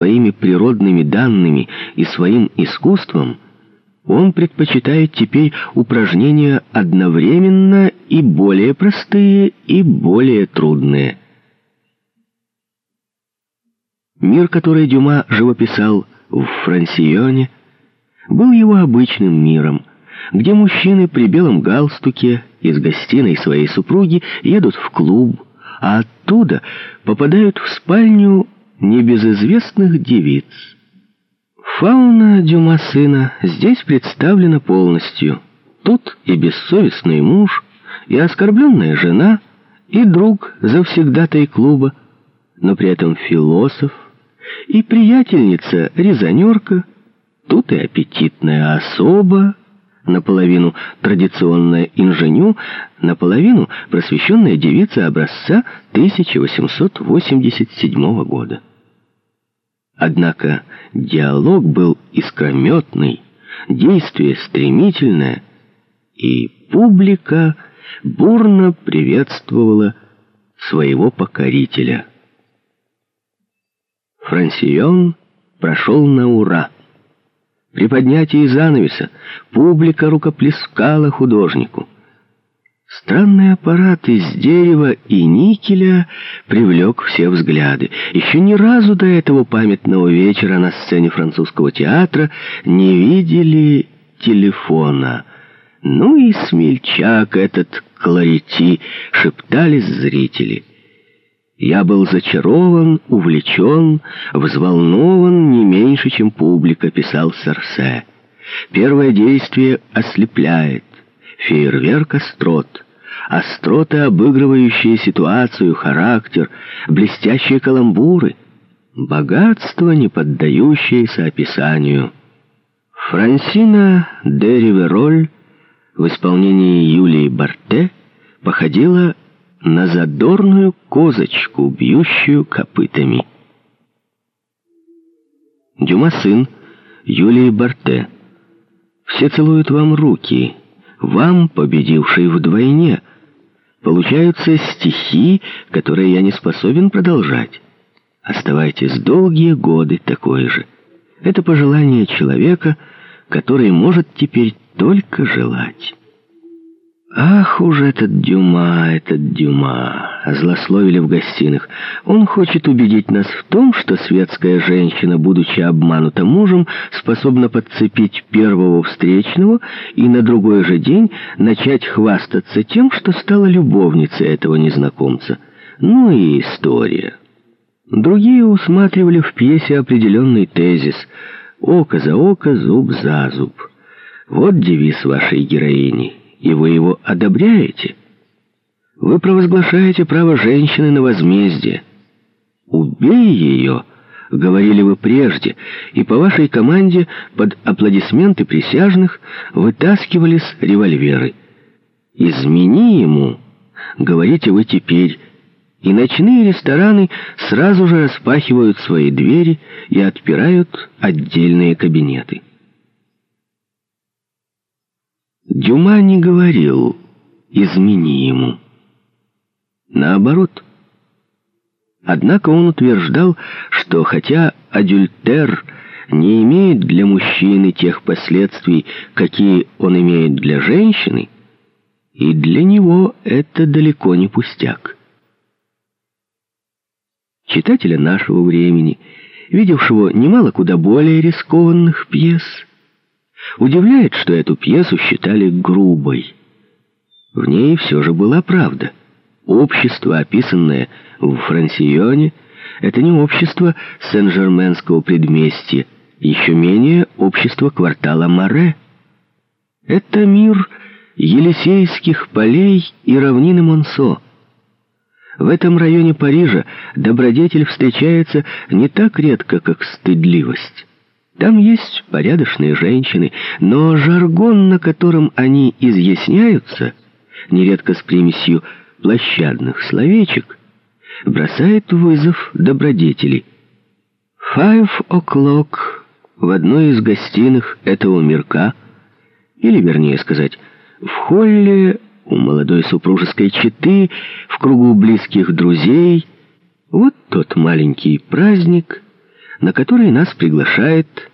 своими природными данными и своим искусством, он предпочитает теперь упражнения одновременно и более простые, и более трудные. Мир, который Дюма живописал в Франсионе, был его обычным миром, где мужчины при белом галстуке из гостиной своей супруги едут в клуб, а оттуда попадают в спальню небезызвестных девиц. Фауна Дюма сына здесь представлена полностью. Тут и бессовестный муж, и оскорбленная жена, и друг завсегдатай клуба, но при этом философ, и приятельница-резонерка, тут и аппетитная особа, наполовину традиционная инженю, наполовину просвещенная девица образца 1887 года. Однако диалог был искрометный, действие стремительное, и публика бурно приветствовала своего покорителя. Франсион прошел на ура. При поднятии занавеса публика рукоплескала художнику. Странный аппарат из дерева и никеля привлек все взгляды. Еще ни разу до этого памятного вечера на сцене французского театра не видели телефона. Ну и смельчак этот кларити, шептались зрители. Я был зачарован, увлечен, взволнован не меньше, чем публика, писал Сарсе. Первое действие ослепляет фейерверк острот. Остроты, обыгрывающие ситуацию, характер, блестящие каламбуры. Богатство, не поддающееся описанию. Франсина де Ривероль в исполнении Юлии Барте походила на задорную козочку, бьющую копытами. Дюма сын Юлии Барте. Все целуют вам руки — вам, победивший вдвойне, получаются стихи, которые я не способен продолжать. Оставайтесь долгие годы такой же. Это пожелание человека, который может теперь только желать». «Ах уж этот Дюма, этот Дюма!» — злословили в гостиных. «Он хочет убедить нас в том, что светская женщина, будучи обманута мужем, способна подцепить первого встречного и на другой же день начать хвастаться тем, что стала любовницей этого незнакомца. Ну и история». Другие усматривали в пьесе определенный тезис «Око за око, зуб за зуб». Вот девиз вашей героини — и вы его одобряете. Вы провозглашаете право женщины на возмездие. «Убей ее!» — говорили вы прежде, и по вашей команде под аплодисменты присяжных вытаскивались револьверы. «Измени ему!» — говорите вы теперь, и ночные рестораны сразу же распахивают свои двери и отпирают отдельные кабинеты. Дюма не говорил «измени ему». Наоборот. Однако он утверждал, что хотя адюльтер не имеет для мужчины тех последствий, какие он имеет для женщины, и для него это далеко не пустяк. Читателя нашего времени, видевшего немало куда более рискованных пьес, Удивляет, что эту пьесу считали грубой. В ней все же была правда. Общество, описанное в Франсионе, это не общество Сен-Жерменского предместья, еще менее общество квартала Море. Это мир Елисейских полей и равнины Монсо. В этом районе Парижа добродетель встречается не так редко, как стыдливость. Там есть порядочные женщины, но жаргон, на котором они изъясняются, нередко с примесью площадных словечек, бросает вызов добродетели. «Five o'clock» в одной из гостиных этого мирка, или, вернее сказать, в холле у молодой супружеской четы, в кругу близких друзей, вот тот маленький праздник — на который нас приглашает